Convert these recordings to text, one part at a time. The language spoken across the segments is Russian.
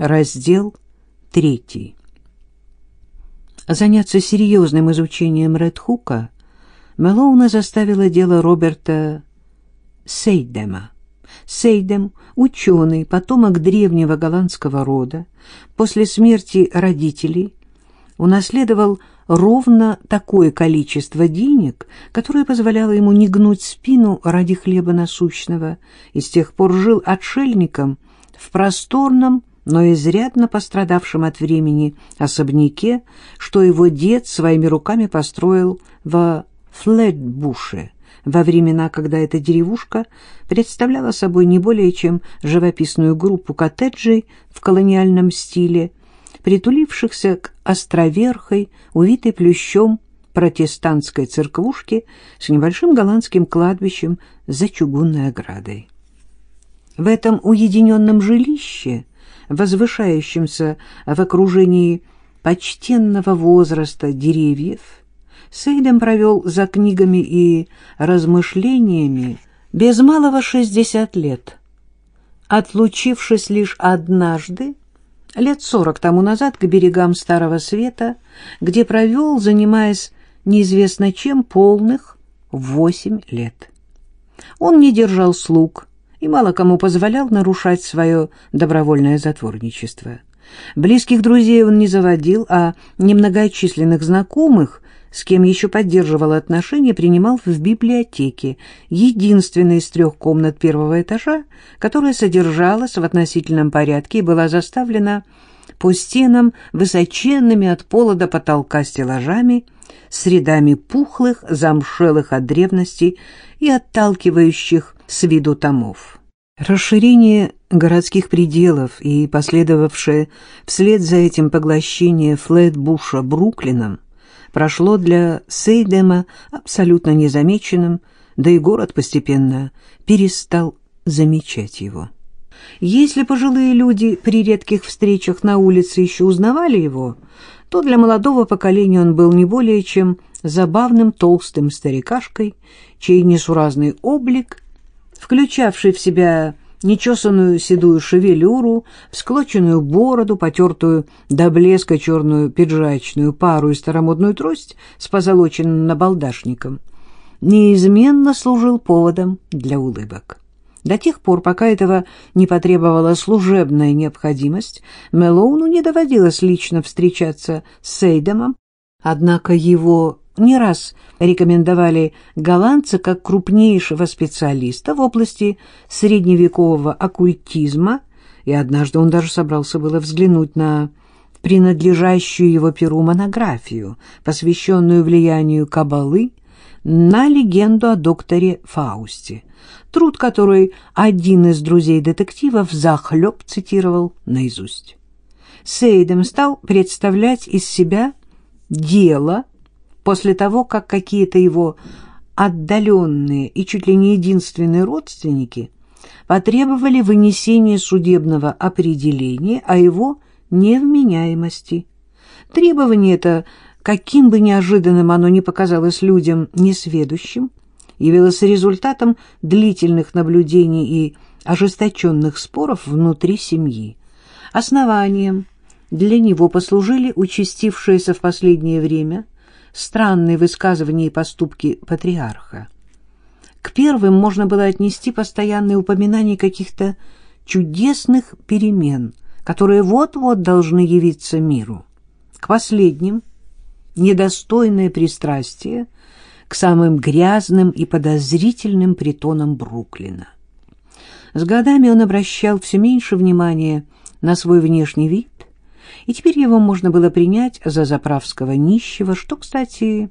Раздел третий. Заняться серьезным изучением Редхука Мэлоуна заставило дело Роберта Сейдема. Сейдем, ученый, потомок древнего голландского рода, после смерти родителей унаследовал ровно такое количество денег, которое позволяло ему не гнуть спину ради хлеба насущного, и с тех пор жил отшельником в просторном, но изрядно пострадавшем от времени особняке, что его дед своими руками построил во Флетбуше, во времена, когда эта деревушка представляла собой не более чем живописную группу коттеджей в колониальном стиле, притулившихся к островерхой, увитой плющом протестантской церквушке с небольшим голландским кладбищем за чугунной оградой. В этом уединенном жилище, возвышающемся в окружении почтенного возраста деревьев, Сейдем провел за книгами и размышлениями без малого шестьдесят лет, отлучившись лишь однажды, лет сорок тому назад, к берегам Старого Света, где провел, занимаясь неизвестно чем, полных восемь лет. Он не держал слуг и мало кому позволял нарушать свое добровольное затворничество. Близких друзей он не заводил, а немногочисленных знакомых с кем еще поддерживал отношения, принимал в библиотеке, единственной из трех комнат первого этажа, которая содержалась в относительном порядке и была заставлена по стенам высоченными от пола до потолка стеллажами, с рядами пухлых, замшелых от древности и отталкивающих с виду томов. Расширение городских пределов и последовавшее вслед за этим поглощение Флетбуша Бруклином прошло для Сейдема абсолютно незамеченным, да и город постепенно перестал замечать его. Если пожилые люди при редких встречах на улице еще узнавали его, то для молодого поколения он был не более чем забавным толстым старикашкой, чей несуразный облик, включавший в себя нечесанную седую шевелюру, всклоченную бороду, потертую до блеска черную пиджачную пару и старомодную трость с позолоченным набалдашником, неизменно служил поводом для улыбок. До тех пор, пока этого не потребовала служебная необходимость, Мелоуну не доводилось лично встречаться с Сейдемом, однако его не раз рекомендовали голландца как крупнейшего специалиста в области средневекового оккультизма, и однажды он даже собрался было взглянуть на принадлежащую его перу монографию, посвященную влиянию Кабалы на легенду о докторе Фаусте, труд который один из друзей детективов захлеб цитировал наизусть. Сейдем стал представлять из себя дело, после того, как какие-то его отдаленные и чуть ли не единственные родственники потребовали вынесения судебного определения о его невменяемости. Требование это, каким бы неожиданным оно ни показалось людям несведущим, явилось результатом длительных наблюдений и ожесточенных споров внутри семьи. Основанием для него послужили участившиеся в последнее время странные высказывания и поступки патриарха. К первым можно было отнести постоянные упоминания каких-то чудесных перемен, которые вот-вот должны явиться миру. К последним — недостойное пристрастие к самым грязным и подозрительным притонам Бруклина. С годами он обращал все меньше внимания на свой внешний вид, и теперь его можно было принять за заправского нищего, что, кстати,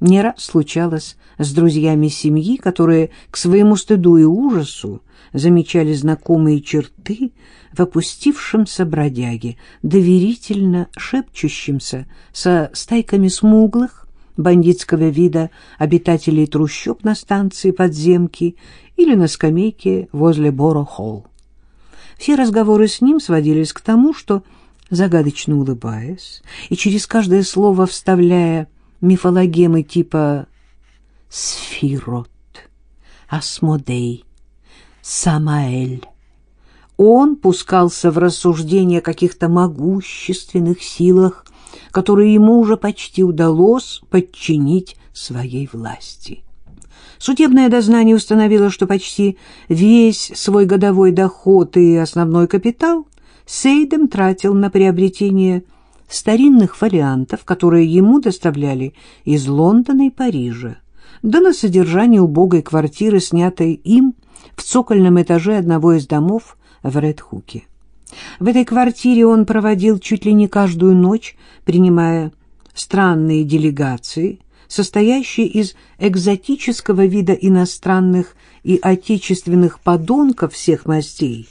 не раз случалось с друзьями семьи, которые к своему стыду и ужасу замечали знакомые черты в опустившемся бродяге, доверительно шепчущемся со стайками смуглых, бандитского вида обитателей трущоб на станции подземки или на скамейке возле Боро-Холл. Все разговоры с ним сводились к тому, что загадочно улыбаясь и через каждое слово вставляя мифологемы типа «Сфирот», «Асмодей», «Самаэль», Он пускался в рассуждения о каких-то могущественных силах, которые ему уже почти удалось подчинить своей власти. Судебное дознание установило, что почти весь свой годовой доход и основной капитал Сейдем тратил на приобретение старинных фолиантов, которые ему доставляли из Лондона и Парижа, да на содержание убогой квартиры, снятой им в цокольном этаже одного из домов в Редхуке. В этой квартире он проводил чуть ли не каждую ночь, принимая странные делегации, состоящие из экзотического вида иностранных и отечественных подонков всех мастей,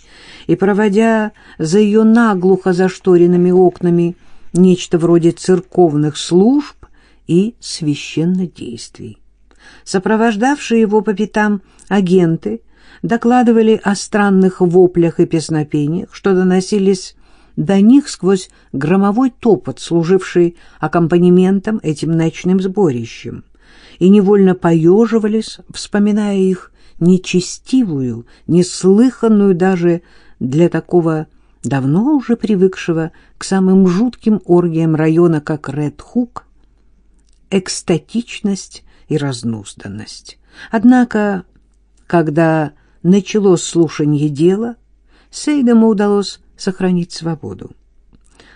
и проводя за ее наглухо зашторенными окнами нечто вроде церковных служб и священнодействий. Сопровождавшие его по пятам агенты докладывали о странных воплях и песнопениях, что доносились до них сквозь громовой топот, служивший аккомпанементом этим ночным сборищем, и невольно поеживались, вспоминая их нечестивую, неслыханную даже для такого давно уже привыкшего к самым жутким оргиям района, как Ред-Хук, экстатичность и разнузданность. Однако, когда началось слушание дела, Сейдому удалось сохранить свободу.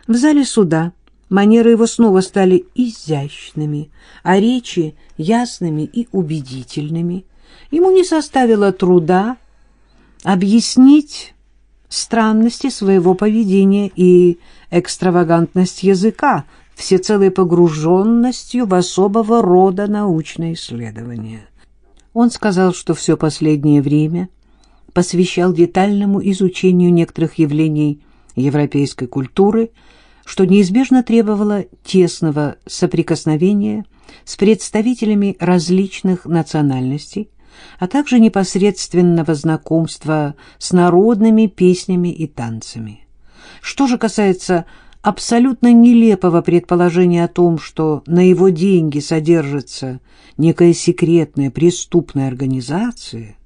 В зале суда манеры его снова стали изящными, а речи ясными и убедительными. Ему не составило труда объяснить странности своего поведения и экстравагантность языка, всецелой погруженностью в особого рода научное исследование. Он сказал, что все последнее время посвящал детальному изучению некоторых явлений европейской культуры, что неизбежно требовало тесного соприкосновения с представителями различных национальностей, а также непосредственного знакомства с народными песнями и танцами. Что же касается абсолютно нелепого предположения о том, что на его деньги содержится некая секретная преступная организация,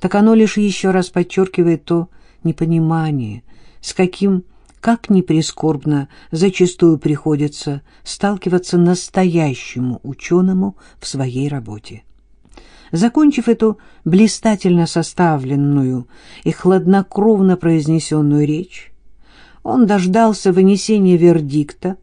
так оно лишь еще раз подчеркивает то непонимание, с каким, как ни прискорбно, зачастую приходится сталкиваться настоящему ученому в своей работе. Закончив эту блистательно составленную и хладнокровно произнесенную речь, он дождался вынесения вердикта,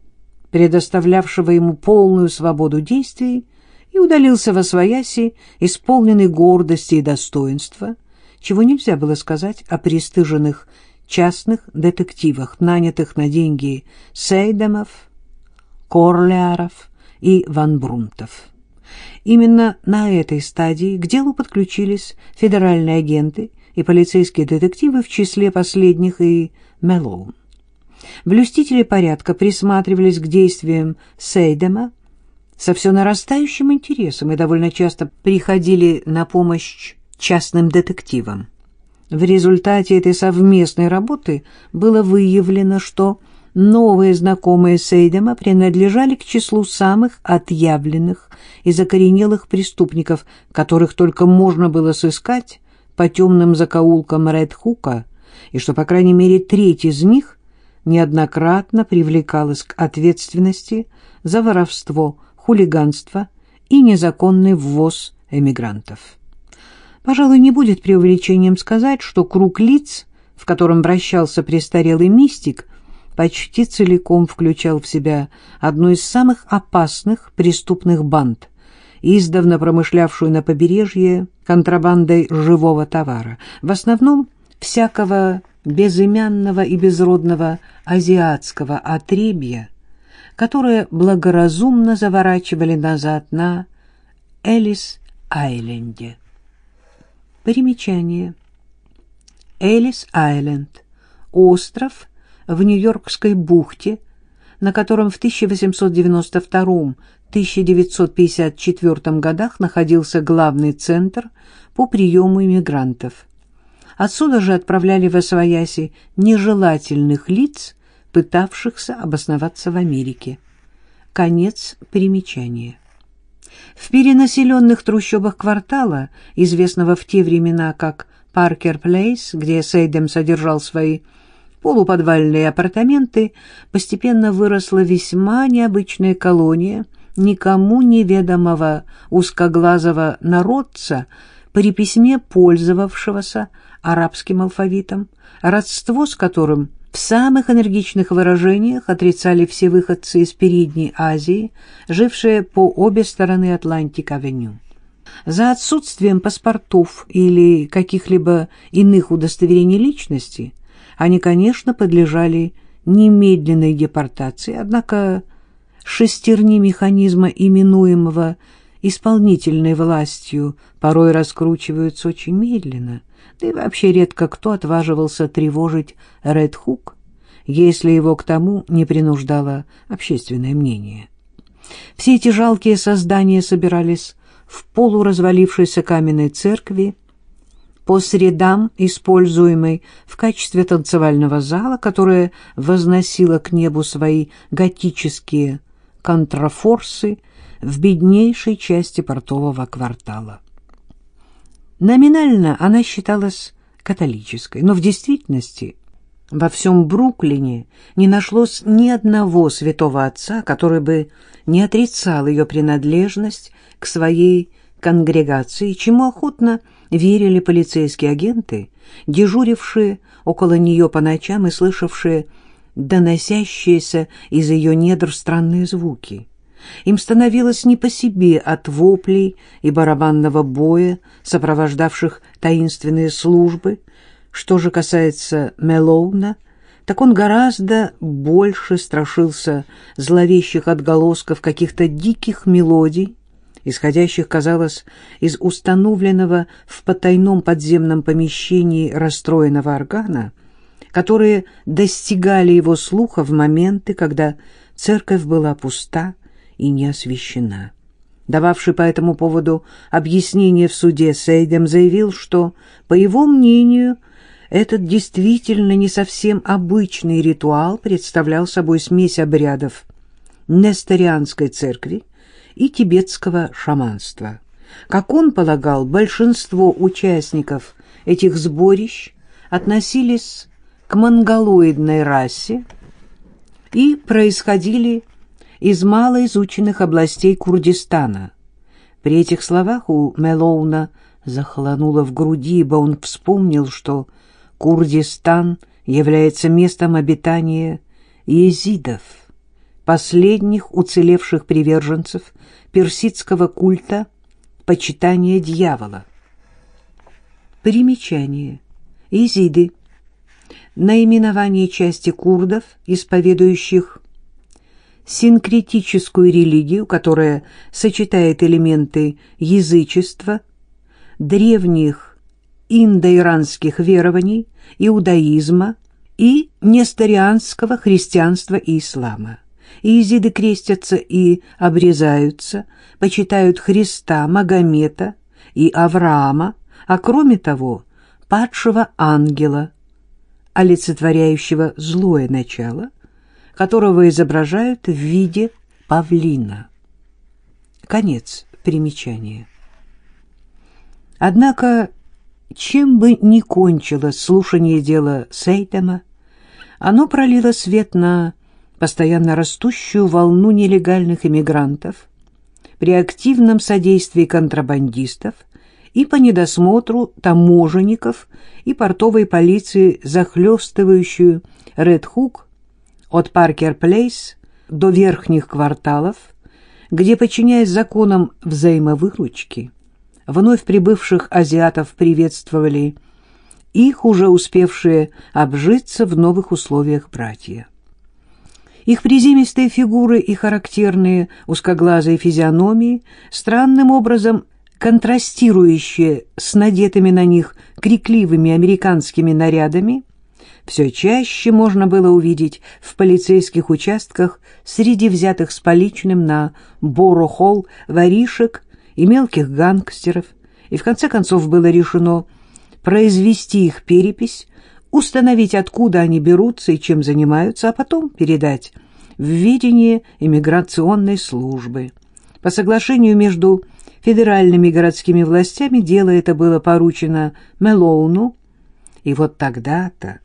предоставлявшего ему полную свободу действий, и удалился во свояси, исполненный гордости и достоинства, чего нельзя было сказать о пристыженных частных детективах, нанятых на деньги Сейдемов, Корляров и Ван Брунтов. Именно на этой стадии к делу подключились федеральные агенты и полицейские детективы, в числе последних и Мелоун. Блюстители порядка присматривались к действиям Сейдема со все нарастающим интересом и довольно часто приходили на помощь частным детективам. В результате этой совместной работы было выявлено, что новые знакомые Сейдема принадлежали к числу самых отъявленных и закоренелых преступников, которых только можно было сыскать по темным закоулкам Редхука, и что, по крайней мере, треть из них неоднократно привлекалась к ответственности за воровство, хулиганство и незаконный ввоз эмигрантов. Пожалуй, не будет преувеличением сказать, что круг лиц, в котором вращался престарелый мистик, почти целиком включал в себя одну из самых опасных преступных банд, издавна промышлявшую на побережье контрабандой живого товара, в основном всякого безымянного и безродного азиатского отребья, которое благоразумно заворачивали назад на Элис-Айленде. Примечание. Элис-Айленд. Остров в Нью-Йоркской бухте, на котором в 1892-1954 годах находился главный центр по приему иммигрантов – Отсюда же отправляли в Освояси нежелательных лиц, пытавшихся обосноваться в Америке. Конец примечания. В перенаселенных трущобах квартала, известного в те времена как Паркер Плейс, где Сейдем содержал свои полуподвальные апартаменты, постепенно выросла весьма необычная колония никому неведомого узкоглазого народца, при письме пользовавшегося арабским алфавитом, родство с которым в самых энергичных выражениях отрицали все выходцы из Передней Азии, жившие по обе стороны Атлантик-авеню. За отсутствием паспортов или каких-либо иных удостоверений личности они, конечно, подлежали немедленной депортации, однако шестерни механизма, именуемого исполнительной властью, порой раскручиваются очень медленно, да и вообще редко кто отваживался тревожить Ред Хук, если его к тому не принуждало общественное мнение. Все эти жалкие создания собирались в полуразвалившейся каменной церкви, по средам, используемой в качестве танцевального зала, которая возносила к небу свои готические контрафорсы в беднейшей части портового квартала. Номинально она считалась католической, но в действительности во всем Бруклине не нашлось ни одного святого отца, который бы не отрицал ее принадлежность к своей конгрегации, чему охотно верили полицейские агенты, дежурившие около нее по ночам и слышавшие доносящиеся из ее недр странные звуки. Им становилось не по себе от воплей и барабанного боя, сопровождавших таинственные службы. Что же касается Мелоуна, так он гораздо больше страшился зловещих отголосков каких-то диких мелодий, исходящих, казалось, из установленного в потайном подземном помещении расстроенного органа, которые достигали его слуха в моменты, когда церковь была пуста и не освящена. Дававший по этому поводу объяснение в суде, Сейдем заявил, что, по его мнению, этот действительно не совсем обычный ритуал представлял собой смесь обрядов Несторианской церкви и тибетского шаманства. Как он полагал, большинство участников этих сборищ относились к монголоидной расе и происходили из малоизученных областей Курдистана. При этих словах у Мелоуна захолонуло в груди, ибо он вспомнил, что Курдистан является местом обитания езидов, последних уцелевших приверженцев персидского культа почитания дьявола. Примечание. Езиды наименование части курдов, исповедующих синкретическую религию, которая сочетает элементы язычества, древних индоиранских верований, иудаизма и несторианского христианства и ислама. Иезиды крестятся и обрезаются, почитают Христа, Магомета и Авраама, а кроме того, падшего ангела – олицетворяющего злое начало, которого изображают в виде павлина. Конец примечания. Однако, чем бы ни кончилось слушание дела Сейтема, оно пролило свет на постоянно растущую волну нелегальных иммигрантов при активном содействии контрабандистов и по недосмотру таможенников и портовой полиции, захлестывающую Ред-Хук от Паркер-Плейс до верхних кварталов, где, подчиняясь законам взаимовыручки, вновь прибывших азиатов приветствовали их уже успевшие обжиться в новых условиях братья. Их приземистые фигуры и характерные узкоглазые физиономии странным образом контрастирующие с надетыми на них крикливыми американскими нарядами, все чаще можно было увидеть в полицейских участках среди взятых с поличным на Боро-Холл воришек и мелких гангстеров, и в конце концов было решено произвести их перепись, установить, откуда они берутся и чем занимаются, а потом передать в ведение иммиграционной службы. По соглашению между Федеральными городскими властями дело это было поручено Мелоуну, и вот тогда-то,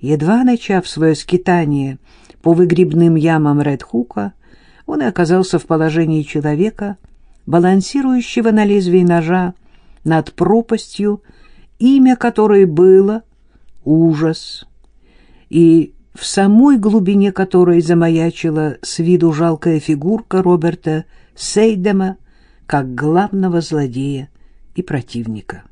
едва начав свое скитание по выгребным ямам Редхука, он и оказался в положении человека, балансирующего на лезвии ножа над пропастью, имя которой было «Ужас», и в самой глубине которой замаячила с виду жалкая фигурка Роберта Сейдема как главного злодея и противника.